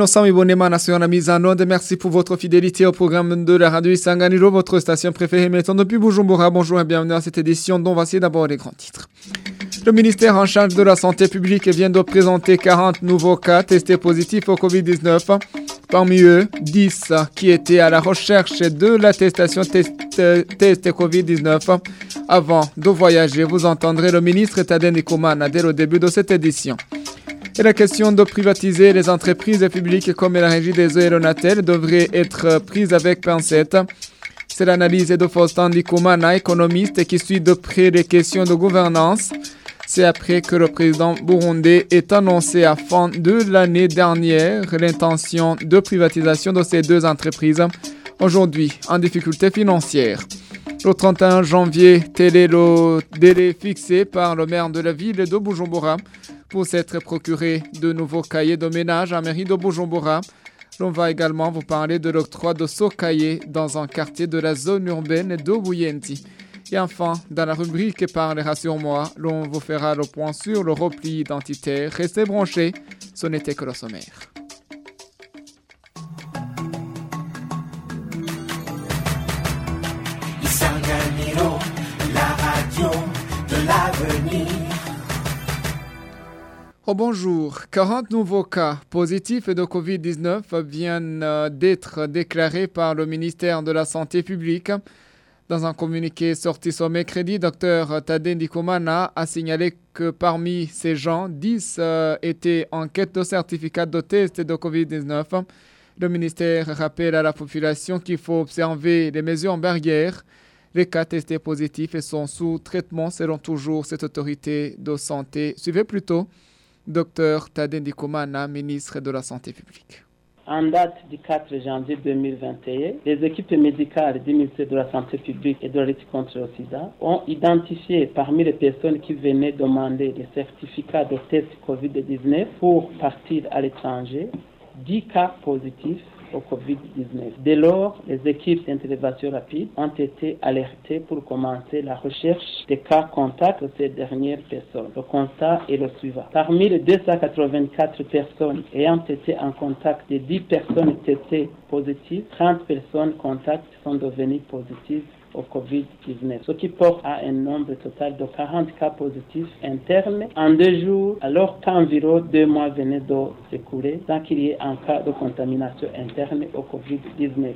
Innocent Ibonema sur la mise en onde. Merci pour votre fidélité au programme de la radio Isanganiro, votre station préférée maintenant depuis Bujumbura. Bonjour et bienvenue à cette édition dont voici d'abord les grands titres. Le ministère en charge de la santé publique vient de présenter 40 nouveaux cas testés positifs au Covid-19. Parmi eux, 10 qui étaient à la recherche de l'attestation test, test Covid-19. Avant de voyager, vous entendrez le ministre Tadej Ndikumana dès le début de cette édition. Et la question de privatiser les entreprises publiques comme la régie des eaux aéronatelles devrait être prise avec pincette. C'est l'analyse de Faustin Ndikumana, économiste qui suit de près les questions de gouvernance. C'est après que le président burundais ait annoncé à fin de l'année dernière l'intention de privatisation de ces deux entreprises, aujourd'hui en difficulté financière. Le 31 janvier, tel est le délai fixé par le maire de la ville de Bujumbura pour s'être procuré de nouveaux cahiers de ménage à mairie de Bujumbura. L'on va également vous parler de l'octroi de ce cahier dans un quartier de la zone urbaine de Buyenti. Et enfin, dans la rubrique Parlera sur moi, l'on vous fera le point sur le repli identitaire. Restez branchés, ce n'était que le sommaire. Oh bonjour, 40 nouveaux cas positifs de Covid-19 viennent d'être déclarés par le ministère de la Santé publique. Dans un communiqué sorti ce mercredi, Dr Tadej Ndikumana a signalé que parmi ces gens, 10 euh, étaient en quête de certificat de test de Covid-19. Le ministère rappelle à la population qu'il faut observer les mesures barrières. Les cas testés positifs et sont sous traitement selon toujours cette autorité de santé. Suivez plutôt Dr Tadej Ndikumana, ministre de la Santé publique. En date du 4 janvier 2021, les équipes médicales du ministère de la Santé publique et de la lutte contre le sida ont identifié parmi les personnes qui venaient demander des certificats de test COVID-19 pour partir à l'étranger 10 cas positifs au Covid-19. Dès lors, les équipes d'intervention rapide ont été alertées pour commencer la recherche des cas contacts de ces dernières personnes. Le constat est le suivant. Parmi les 284 personnes ayant été en contact des 10 personnes testées positives, 30 personnes contacts sont devenues positives au Covid-19, ce qui porte à un nombre total de 40 cas positifs internes en deux jours, alors qu'environ deux mois venaient de s'écouler sans qu'il y ait un cas de contamination interne au Covid-19.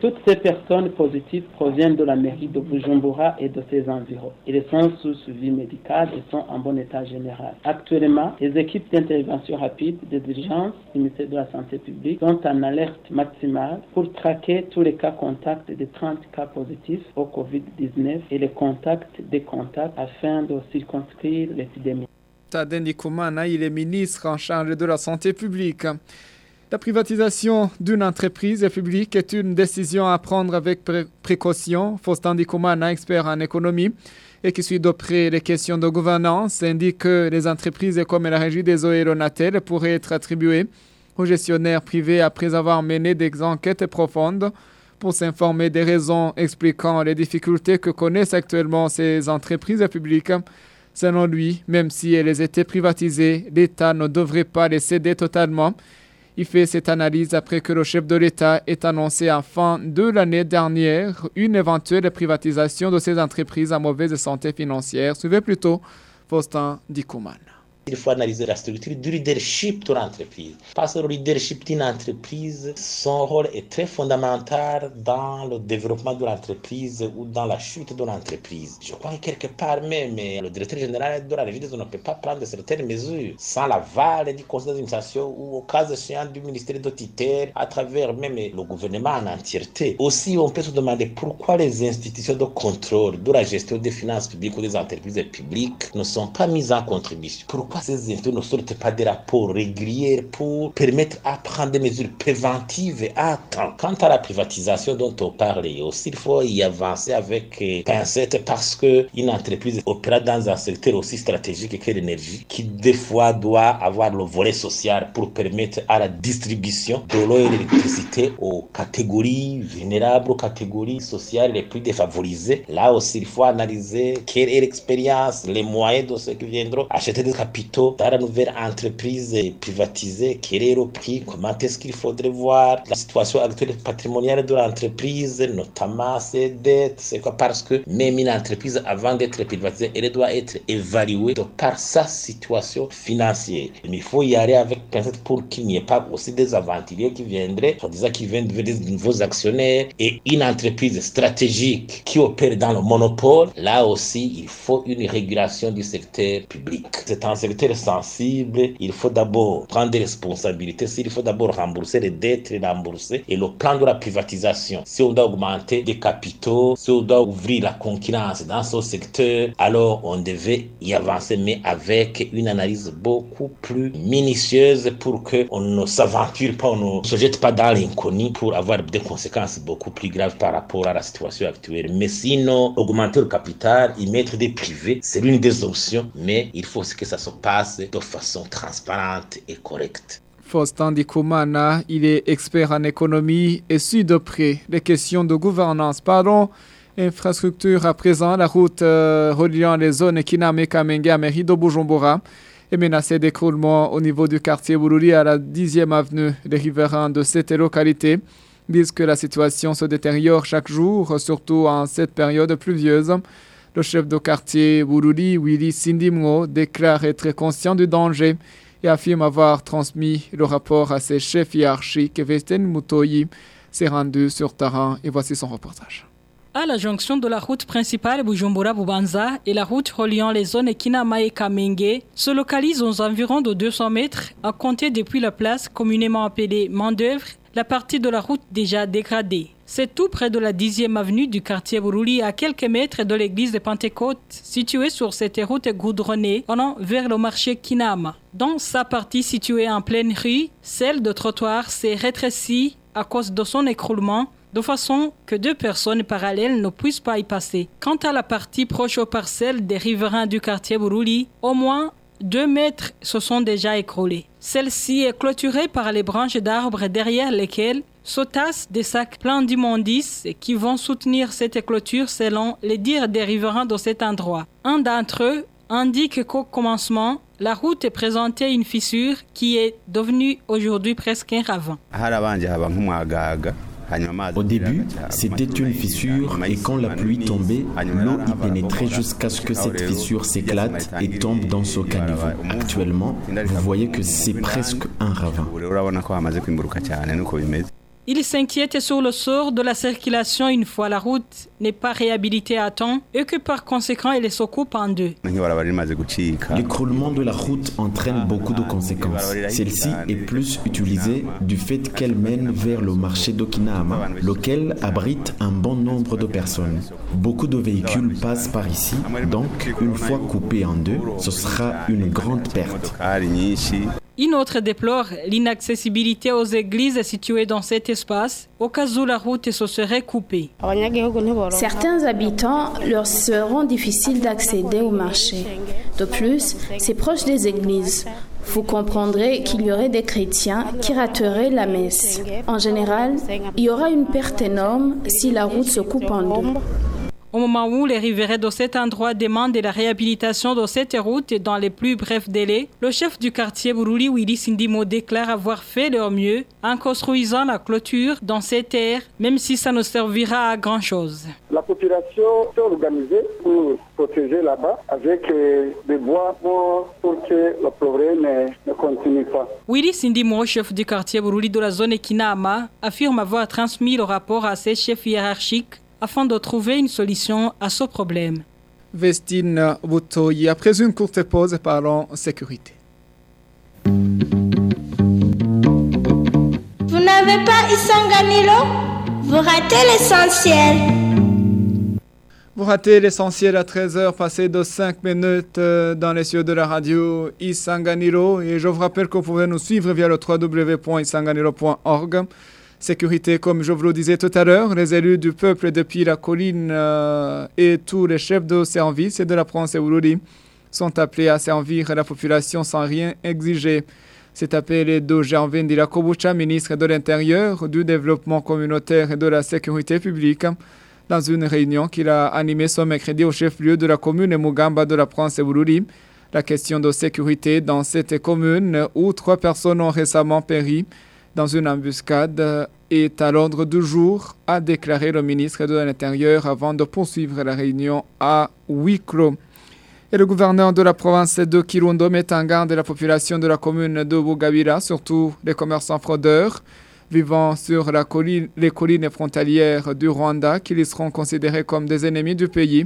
Toutes ces personnes positives proviennent de la mairie de Bujumbura et de ses environs. Ils sont sous suivi médical et sont en bon état général. Actuellement, les équipes d'intervention rapide de d'urgence du ministère de la Santé publique sont en alerte maximale pour traquer tous les cas contacts de 30 cas positifs au Covid-19 et les contacts des contacts afin de circonscrire l'épidémie. Tadej Kumana, il est ministre en charge de la santé publique. La privatisation d'une entreprise publique est une décision à prendre avec pré précaution. Faustin Ndikumana, expert en économie et qui suit de près les questions de gouvernance, indique que les entreprises comme la régie des eaux aéronatelles pourraient être attribuées aux gestionnaires privés après avoir mené des enquêtes profondes pour s'informer des raisons expliquant les difficultés que connaissent actuellement ces entreprises publiques. Selon lui, même si elles étaient privatisées, l'État ne devrait pas les céder totalement. Il fait cette analyse après que le chef de l'État ait annoncé à fin de l'année dernière une éventuelle privatisation de ces entreprises à mauvaise santé financière. Suivez plutôt Faustin Dikouman. Il faut analyser la structure du leadership de l'entreprise. Parce que le leadership d'une entreprise, son rôle est très fondamental dans le développement de l'entreprise ou dans la chute de l'entreprise. Je crois que quelque part même, le directeur général de la régie ne peut pas prendre certaines mesures sans l'aval du conseil d'administration ou au cas échéant du ministère de Titer, à travers même le gouvernement en entièreté. Aussi, on peut se demander pourquoi les institutions de contrôle de la gestion des finances publiques ou des entreprises publiques ne sont pas mises en contribution. Pourquoi ces institutions ne sortent pas des rapports réguliers pour permettre à prendre des mesures préventives à temps. Quant à la privatisation dont on parle aussi, il faut y avancer avec pincette parce que une entreprise opère dans un secteur aussi stratégique que l'énergie, qui des fois doit avoir le volet social pour permettre à la distribution de l'eau et l'électricité aux catégories vulnérables, aux catégories sociales les plus défavorisées. Là aussi, il faut analyser quelle est l'expérience, les moyens de ceux qui viendront acheter des capitaux capitaux dans la nouvelle entreprise privatisée. Quel est le Comment est-ce qu'il faudrait voir la situation actuelle patrimoniale de l'entreprise, notamment ses dettes? C'est quoi? Parce que même une entreprise, avant d'être privatisée, elle doit être évaluée par sa situation financière. Mais il faut y aller avec pincette pour qu'il n'y ait pas aussi des aventuriers qui viendraient, soit-disant qui viennent devenir des nouveaux actionnaires et une entreprise stratégique qui opère dans le monopole. Là aussi, il faut une régulation du secteur public. C'est un secteur sensible. Il faut d'abord prendre des responsabilités. Il faut d'abord rembourser les dettes, les rembourser. Et le plan de la privatisation, si on doit augmenter des capitaux, si on doit ouvrir la concurrence dans ce secteur, alors on devait y avancer, mais avec une analyse beaucoup plus minutieuse pour qu'on ne s'aventure pas, on ne se jette pas dans l'inconnu pour avoir des conséquences beaucoup plus graves par rapport à la situation actuelle. Mais sinon, augmenter le capital y mettre des privés, c'est l'une des options, mais il faut que ça se passe de façon transparente et correcte. Faustin Dikumana, il est expert en économie et suit de près les questions de gouvernance. Pardon, infrastructure à présent, la route euh, reliant les zones Kiname, Mairie de Bujumbura est menacée d'écroulement au niveau du quartier Bururi à la 10e avenue. Les riverains de cette localité disent que la situation se détériore chaque jour, surtout en cette période pluvieuse. Le chef de quartier Bururi, Willy Sindimgo, déclare être conscient du danger et affirme avoir transmis le rapport à ses chefs hiérarchiques. Vesten Mutoyi s'est rendu sur terrain et voici son reportage. À la jonction de la route principale Bujumbura-Bubanza et la route reliant les zones Kinama et Kamenge se localisent aux environs de 200 mètres à compter depuis la place communément appelée Mandœuvre, la partie de la route déjà dégradée. C'est tout près de la 10e avenue du quartier Buruli, à quelques mètres de l'église de Pentecôte, située sur cette route goudronnée allant vers le marché Kinama. Dans sa partie située en pleine rue, celle de trottoir s'est rétrécie à cause de son écroulement de façon que deux personnes parallèles ne puissent pas y passer. Quant à la partie proche aux parcelles des riverains du quartier Buruli, au moins deux mètres se sont déjà écroulés. Celle-ci est clôturée par les branches d'arbres derrière lesquelles tassent des sacs pleins d'immondices qui vont soutenir cette clôture selon les dires des riverains de cet endroit. Un d'entre eux indique qu'au commencement, la route est présentée une fissure qui est devenue aujourd'hui presque un ravin. Au début, c'était une fissure et quand la pluie tombait, l'eau y pénétrait jusqu'à ce que cette fissure s'éclate et tombe dans ce caniveau. Actuellement, vous voyez que c'est presque un ravin. Il s'inquiète sur le sort de la circulation une fois la route n'est pas réhabilitée à temps et que par conséquent elle se coupe en deux. L'écroulement de la route entraîne beaucoup de conséquences. Celle-ci est plus utilisée du fait qu'elle mène vers le marché d'Okinama, lequel abrite un bon nombre de personnes. Beaucoup de véhicules passent par ici, donc une fois coupée en deux, ce sera une grande perte. Une autre déplore l'inaccessibilité aux églises situées dans cet espace, au cas où la route se serait coupée. Certains habitants leur seront difficiles d'accéder au marché. De plus, c'est proche des églises. Vous comprendrez qu'il y aurait des chrétiens qui rateraient la messe. En général, il y aura une perte énorme si la route se coupe en deux. Au moment où les riverains de cet endroit demandent la réhabilitation de cette route dans les plus brefs délais, le chef du quartier Buruli, Willy Sindimo, déclare avoir fait leur mieux en construisant la clôture dans cette terres, même si ça ne servira à grand chose. La population s'est organisée pour protéger là-bas avec des bois pour, que le problème ne, ne continue pas. Willy Sindimo, chef du quartier Buruli de la zone Kinama, affirme avoir transmis le rapport à ses chefs hiérarchiques afin de trouver une solution à ce problème. Vestine Butoyi, après une courte pause, parlons sécurité. Vous n'avez pas Isanganilo Vous ratez l'essentiel. Vous ratez l'essentiel à 13h, passé de 5 minutes euh, dans les cieux de la radio Isanganiro. Et je vous rappelle que vous pouvez nous suivre via le www.isanganiro.org. Sécurité, comme je vous le disais tout à l'heure, les élus du peuple depuis la colline euh, et tous les chefs de service de la province Uruli sont appelés à servir la population sans rien exiger. C'est appelé de Gervin Dilakobucha, ministre de l'Intérieur, du Développement communautaire et de la Sécurité publique, dans une réunion qu'il a animée ce mercredi au chef-lieu de la commune Mugamba de la province Uruli, La question de sécurité dans cette commune où trois personnes ont récemment péri dans une embuscade est à l'ordre du jour, a déclaré le ministre de l'Intérieur avant de poursuivre la réunion à huis clos. Et le gouverneur de la province de Kirundo met en garde la population de la commune de Bugabira, surtout les commerçants fraudeurs vivant sur les collines frontalières du Rwanda, qui seront considérés comme des ennemis du pays.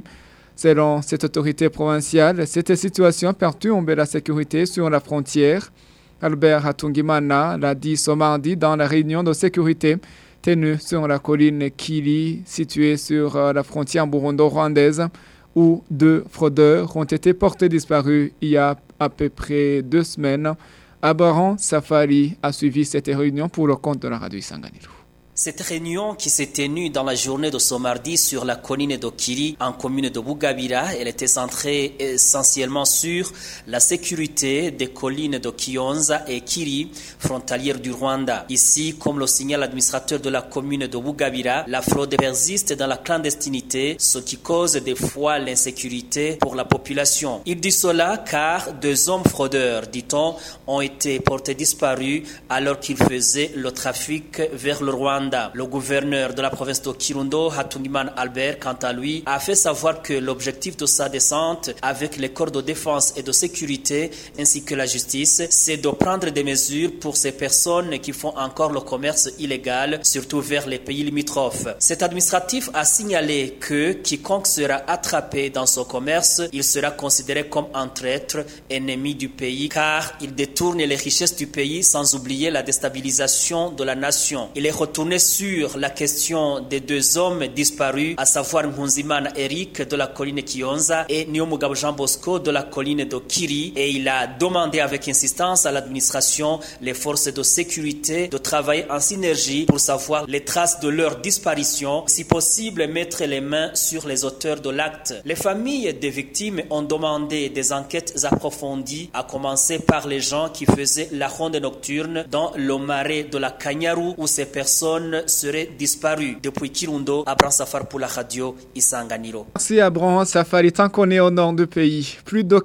Selon cette autorité provinciale, cette situation perturbe la sécurité sur la frontière. Albert Hatungimana l'a dit ce mardi dans la réunion de sécurité tenue sur la colline Kili, située sur la frontière burundo-rwandaise, où deux fraudeurs ont été portés disparus il y a à peu près deux semaines. Abaran Safari a suivi cette réunion pour le compte de la radio Sanganiro. Cette réunion qui s'est tenue dans la journée de ce mardi sur la colline d'Okiri en commune de Bugabira, elle était centrée essentiellement sur la sécurité des collines de Kionza et Kiri, frontalières du Rwanda. Ici, comme le signale l'administrateur de la commune de Bugabira, la fraude persiste dans la clandestinité, ce qui cause des fois l'insécurité pour la population. Il dit cela car deux hommes fraudeurs, dit-on, ont été portés disparus alors qu'ils faisaient le trafic vers le Rwanda. Le gouverneur de la province de Kirundo, Hatungiman Albert, quant à lui, a fait savoir que l'objectif de sa descente avec les corps de défense et de sécurité ainsi que la justice, c'est de prendre des mesures pour ces personnes qui font encore le commerce illégal, surtout vers les pays limitrophes. Cet administratif a signalé que quiconque sera attrapé dans ce commerce, il sera considéré comme un traître, ennemi du pays, car il détourne les richesses du pays sans oublier la déstabilisation de la nation. Il est retourné sur la question des deux hommes disparus, à savoir Mpunzimana Eric de la colline Kionza et Niomugabo Jean Bosco de la colline de Kiri. Et il a demandé avec insistance à l'administration, les forces de sécurité, de travailler en synergie pour savoir les traces de leur disparition, si possible mettre les mains sur les auteurs de l'acte. Les familles des victimes ont demandé des enquêtes approfondies, à commencer par les gens qui faisaient la ronde nocturne dans le marais de la Kanyaru où ces personnes seraient disparues. Depuis Kirundo, Abraham Safar pour la radio Isanganiro. Merci Abraham Safari. Tant qu'on est au nord du pays, plus de,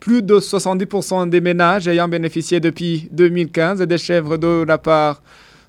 plus de 70% des ménages ayant bénéficié depuis 2015 des chèvres de la part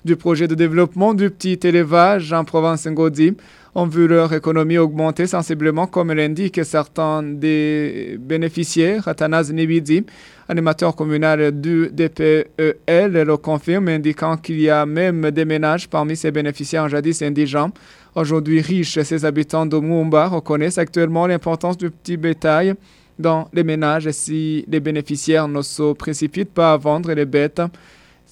du projet de développement du petit élevage en province Ngodi ont vu leur économie augmenter sensiblement, comme l'indiquent certains des bénéficiaires. Athanas Nibidi, animateur communal du DPEL, le confirme, indiquant qu'il y a même des ménages parmi ces bénéficiaires jadis indigents. Aujourd'hui riches, ces habitants de Moumba reconnaissent actuellement l'importance du petit bétail dans les ménages si les bénéficiaires ne se précipitent pas à vendre les bêtes.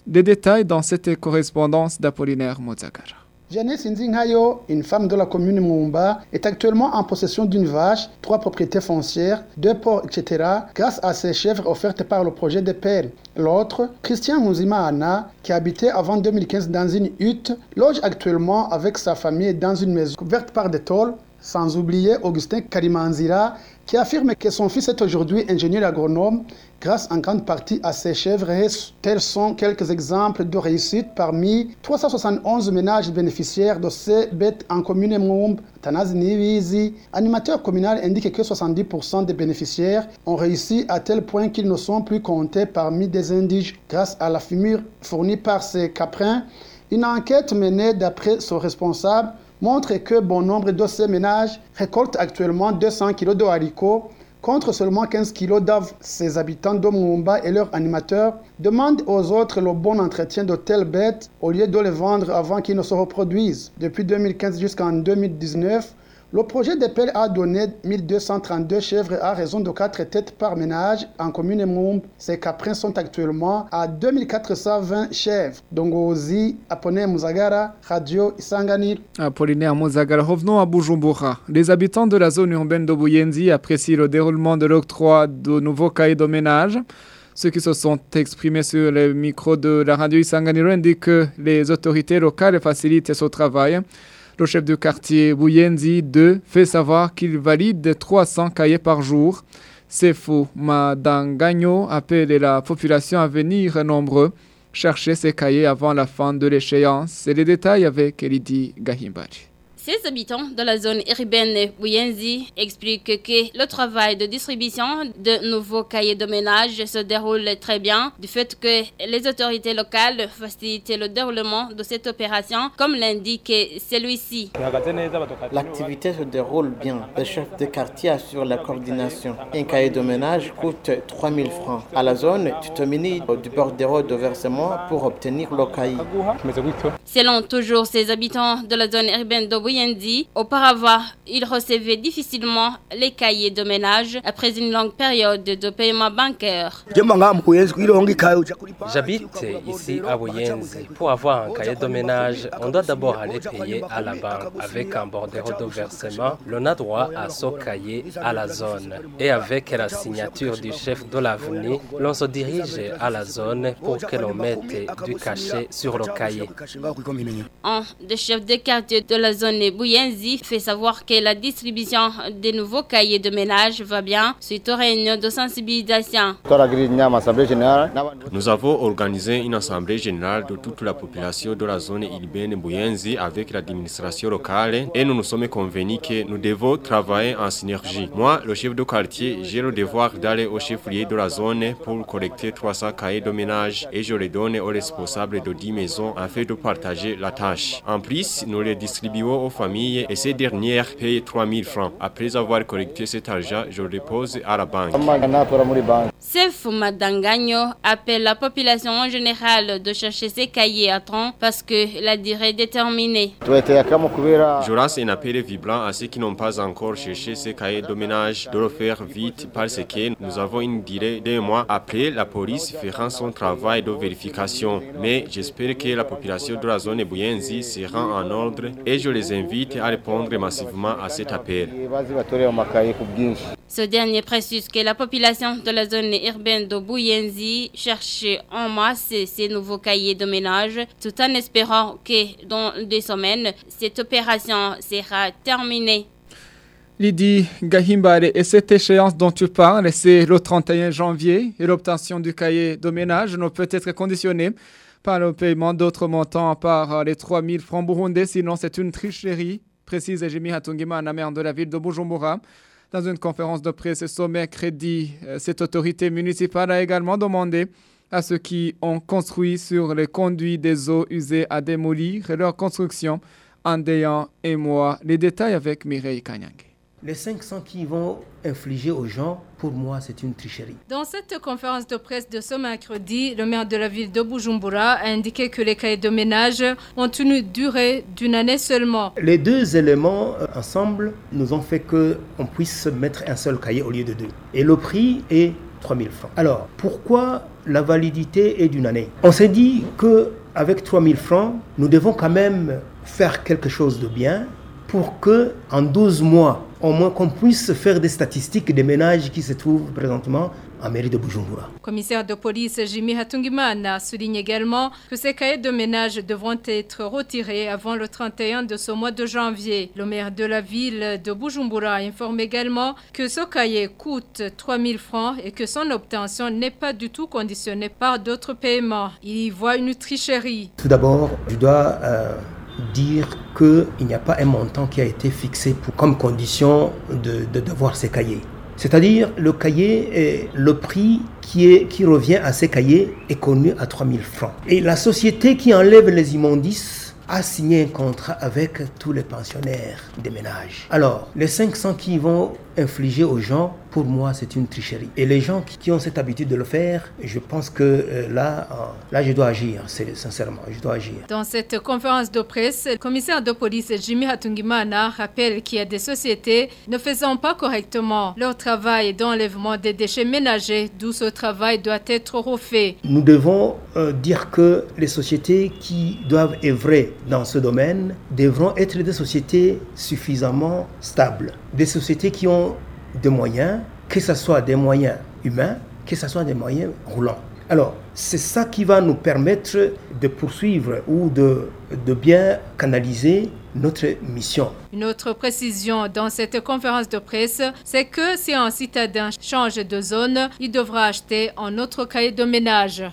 Des détails dans cette correspondance d'Apollinaire Mozagara. Janice Nzingayo, une femme de la commune Moumba, est actuellement en possession d'une vache, trois propriétés foncières, deux porcs, etc., grâce à ses chèvres offertes par le projet de père. L'autre, Christian Mouzima Anna, qui habitait avant 2015 dans une hutte, loge actuellement avec sa famille dans une maison couverte par des tôles, sans oublier Augustin Karimanzira, qui affirme que son fils est aujourd'hui ingénieur agronome grâce en grande partie à ses chèvres. Tels sont quelques exemples de réussite parmi 371 ménages bénéficiaires de ces bêtes en commune Moumb. Tanaz Nivizi, animateur communal, indique que 70% des bénéficiaires ont réussi à tel point qu'ils ne sont plus comptés parmi des indigènes grâce à la fumure fournie par ces caprins. Une enquête menée d'après son responsable montre que bon nombre de ces ménages récoltent actuellement 200 kg de haricots contre seulement 15 kg d'ave. Ces habitants de Mumba et leurs animateurs demandent aux autres le bon entretien de telles bêtes au lieu de les vendre avant qu'ils ne se reproduisent. Depuis 2015 jusqu'en 2019, le projet d'EPEL a donné 1232 chèvres à raison de 4 têtes par ménage en commune Moumb. Ces caprins sont actuellement à 2420 chèvres. Dongozi, Apollinaire Mouzagara, Radio Isanganir. Apollinaire Mouzagara, revenons à Bujumbura. Les habitants de la zone urbaine de Bouyenzi apprécient le déroulement de l'octroi de nouveaux cahiers de ménage. Ceux qui se sont exprimés sur le micro de la radio Isanganiro indiquent que les autorités locales facilitent ce travail. Le chef du quartier Bouyenzi 2 fait savoir qu'il valide 300 cahiers par jour. Sefou Madangagno appelle la population à venir nombreux chercher ces cahiers avant la fin de l'échéance. C'est les détails avec Elidi Gahimbari. Ces habitants de la zone urbaine Bouyenzi expliquent que le travail de distribution de nouveaux cahiers de ménage se déroule très bien du fait que les autorités locales facilitent le déroulement de cette opération comme l'indique celui-ci. L'activité se déroule bien. Le chef de quartier assure la coordination. Un cahier de ménage coûte 3000 francs. À la zone, tu te munis du bordereau de versement pour obtenir le cahier. Selon toujours ces habitants de la zone urbaine de Bouyendi, auparavant, ils recevaient difficilement les cahiers de ménage après une longue période de paiement bancaire. J'habite ici à Bouyenzi. Pour avoir un cahier de ménage, on doit d'abord aller payer à la banque. Avec un bordereau de versement, l'on a droit à ce cahier à la zone. Et avec la signature du chef de l'avenue, l'on se dirige à la zone pour que l'on mette du cachet sur le cahier. Un des chefs de quartier de la zone Bouyenzi fait savoir que la distribution des nouveaux cahiers de ménage va bien suite aux réunions de sensibilisation. Nous avons organisé une assemblée générale de toute la population de la zone urbaine Bouyenzi avec l'administration locale et nous nous sommes convenus que nous devons travailler en synergie. Moi, le chef de quartier, j'ai le devoir d'aller au chef-lieu de la zone pour collecter 300 cahiers de ménage et je les donne aux responsables de 10 maisons afin de partager la tâche. En plus, nous les distribuons aux familles et ces dernières payent 3000 francs. Après avoir collecté cet argent, je le dépose à la banque. Sef Madangagno appelle la population en général de chercher ses cahiers à temps parce que la durée est déterminée. Je lance un appel vibrant à ceux qui n'ont pas encore cherché ces cahiers de ménage de le faire vite parce que nous avons une durée d'un mois. Après, la police fera son travail de vérification. Mais j'espère que la population de la zone Bouyenzi sera en ordre et je les invite à répondre massivement à cet appel. Ce dernier précise que la population de la zone urbaine de Bouyenzi cherche en masse ces nouveaux cahiers de ménage tout en espérant que dans deux semaines, cette opération sera terminée. Lydie Gahimbare, et cette échéance dont tu parles, c'est le 31 janvier et l'obtention du cahier de ménage ne peut être conditionnée par le paiement d'autres montants par les 3000 francs burundais, sinon c'est une tricherie, précise Jimmy Hatungima, la maire de la ville de Bujumbura. Dans une conférence de presse ce mercredi, cette autorité municipale a également demandé à ceux qui ont construit sur les conduits des eaux usées à démolir leur construction en et moi. Les détails avec Mireille Kanyang. Les 500 qui vont infliger aux gens, pour moi, c'est une tricherie. Dans cette conférence de presse de ce mercredi, le maire de la ville de Bujumbura a indiqué que les cahiers de ménage ont une durée d'une année seulement. Les deux éléments euh, ensemble nous ont fait qu'on puisse mettre un seul cahier au lieu de deux. Et le prix est 3000 francs. Alors, pourquoi la validité est d'une année? On s'est dit que avec 3000 francs, nous devons quand même faire quelque chose de bien pour que en 12 mois, au moins qu'on puisse faire des statistiques des ménages qui se trouvent présentement en mairie de Bujumbura. Commissaire de police Jimmy Hatungimana souligne également que ces cahiers de ménage devront être retirés avant le 31 de ce mois de janvier. Le maire de la ville de Bujumbura informe également que ce cahier coûte 3000 francs et que son obtention n'est pas du tout conditionnée par d'autres paiements. Il y voit une tricherie. Tout d'abord, je dois euh, dire qu'il n'y a pas un montant qui a été fixé pour, comme condition de, de devoir ces cahiers. C'est-à-dire le cahier, est, le prix qui, est, qui revient à ces cahiers est connu à 3000 francs. Et la société qui enlève les immondices a signé un contrat avec tous les pensionnaires des ménages. Alors, les 500 qui vont infliger aux gens, pour moi, c'est une tricherie. Et les gens qui, qui, ont cette habitude de le faire, je pense que euh, là, euh, là, je dois agir, sincèrement, je dois agir. Dans cette conférence de presse, le commissaire de police Jimmy Hatungimana rappelle qu'il y a des sociétés ne faisant pas correctement leur travail d'enlèvement des déchets ménagers, d'où ce travail doit être refait. Nous devons euh, dire que les sociétés qui doivent œuvrer dans ce domaine devront être des sociétés suffisamment stables, des sociétés qui ont des moyens, que ce soit des moyens humains, que ce soit des moyens roulants. Alors, c'est ça qui va nous permettre de poursuivre ou de, de bien canaliser notre mission. Une autre précision dans cette conférence de presse, c'est que si un citadin change de zone, il devra acheter un autre cahier de ménage.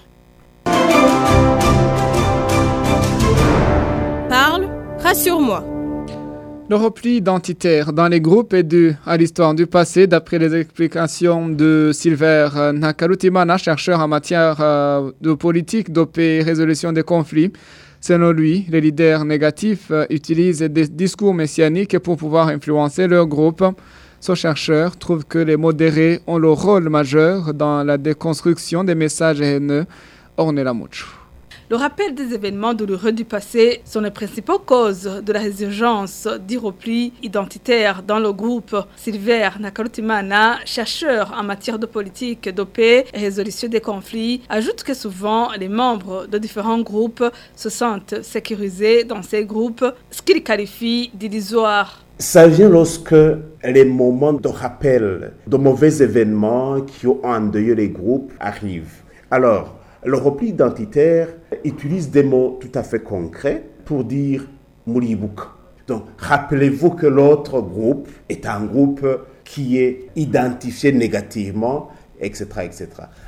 Parle, rassure-moi. Le repli identitaire dans les groupes est dû à l'histoire du passé, d'après les explications de Silver Nakarutimana, chercheur en matière euh, de politique, paix et résolution des conflits. Selon lui, les leaders négatifs euh, utilisent des discours messianiques pour pouvoir influencer leur groupe. Ce chercheur trouve que les modérés ont le rôle majeur dans la déconstruction des messages haineux. Ornella. Le rappel des événements douloureux du passé sont les principales causes de la résurgence du repli identitaire dans le groupe. Silver Nakarutimana, chercheur en matière de politique, de paix et résolution des conflits, ajoute que souvent les membres de différents groupes se sentent sécurisés dans ces groupes, ce qu'il qualifie d'illusoire. Ça vient lorsque les moments de rappel de mauvais événements qui ont endeuillé les groupes arrivent. Alors, le repli identitaire utilise des mots tout à fait concrets pour dire Mouribuk. Donc, rappelez-vous que l'autre groupe est un groupe qui est identifié négativement, etc., etc.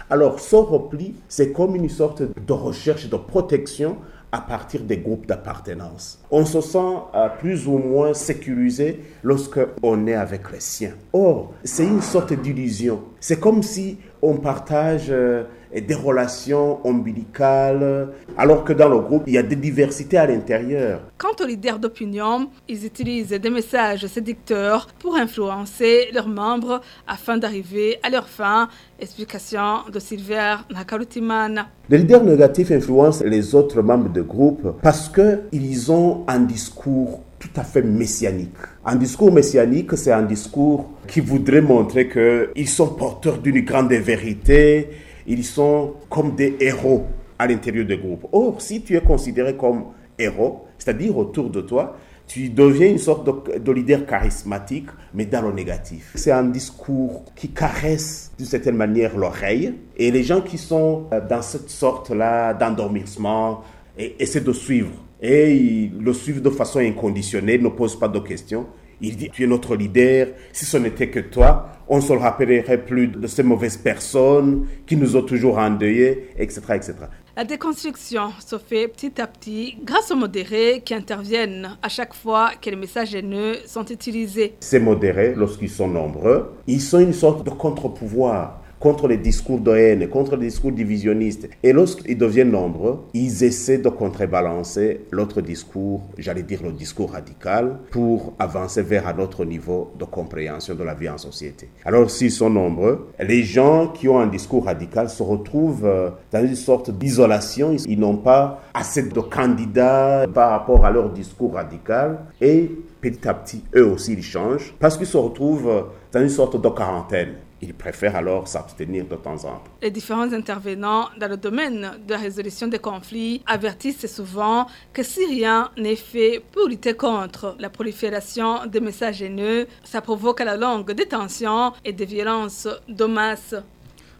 Alors, ce repli, c'est comme une sorte de recherche de protection à partir des groupes d'appartenance. On se sent euh, plus ou moins sécurisé lorsque on est avec les siens. Or, c'est une sorte d'illusion. C'est comme si on partage euh, des relations ombilicales, alors que dans le groupe, il y a des diversités à l'intérieur. Quant aux leaders d'opinion, ils utilisent des messages séducteurs pour influencer leurs membres afin d'arriver à leur fin. Explication de Silver Nakarutimana. Les leaders négatifs influencent les autres membres du groupe parce qu'ils ont un discours tout à fait messianique. Un discours messianique, c'est un discours qui voudrait montrer qu'ils sont porteurs d'une grande vérité, ils sont comme des héros à l'intérieur du groupe. Or, si tu es considéré comme héros, c'est-à-dire autour de toi, tu deviens une sorte de, de, leader charismatique, mais dans le négatif. C'est un discours qui caresse d'une certaine manière l'oreille, et les gens qui sont euh, dans cette sorte-là d'endormissement essaient de suivre. Et ils le suivent de façon inconditionnelle, ne posent pas de questions. Il dit, tu es notre leader, si ce n'était que toi, on ne se rappellerait plus de ces mauvaises personnes qui nous ont toujours endeuillés, etc., etc. La déconstruction se fait petit à petit grâce aux modérés qui interviennent à chaque fois que les messages haineux sont utilisés. Ces modérés, lorsqu'ils sont nombreux, ils sont une sorte de contre-pouvoir contre les discours de haine, contre les discours divisionnistes. Et lorsqu'ils deviennent nombreux, ils essaient de contrebalancer l'autre discours, j'allais dire le discours radical, pour avancer vers un autre niveau de compréhension de la vie en société. Alors s'ils sont nombreux, les gens qui ont un discours radical se retrouvent euh, dans une sorte d'isolation. Ils n'ont pas assez de candidats par rapport à leur discours radical et petit à petit, eux aussi, ils changent parce qu'ils se retrouvent dans une sorte de quarantaine. Ils préfèrent alors s'abstenir de temps en temps. Les différents intervenants dans le domaine de la résolution des conflits avertissent souvent que si rien n'est fait pour lutter contre la prolifération des messages haineux, ça provoque à la longue des tensions et des violences de masse.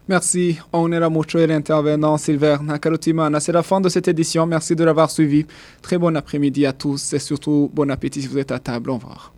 Merci. On est là, et l'intervenant Silver Nakarutimana. C'est la fin de cette édition. Merci de l'avoir suivi. Très bon après-midi à tous et surtout bon appétit si vous êtes à table. Au revoir.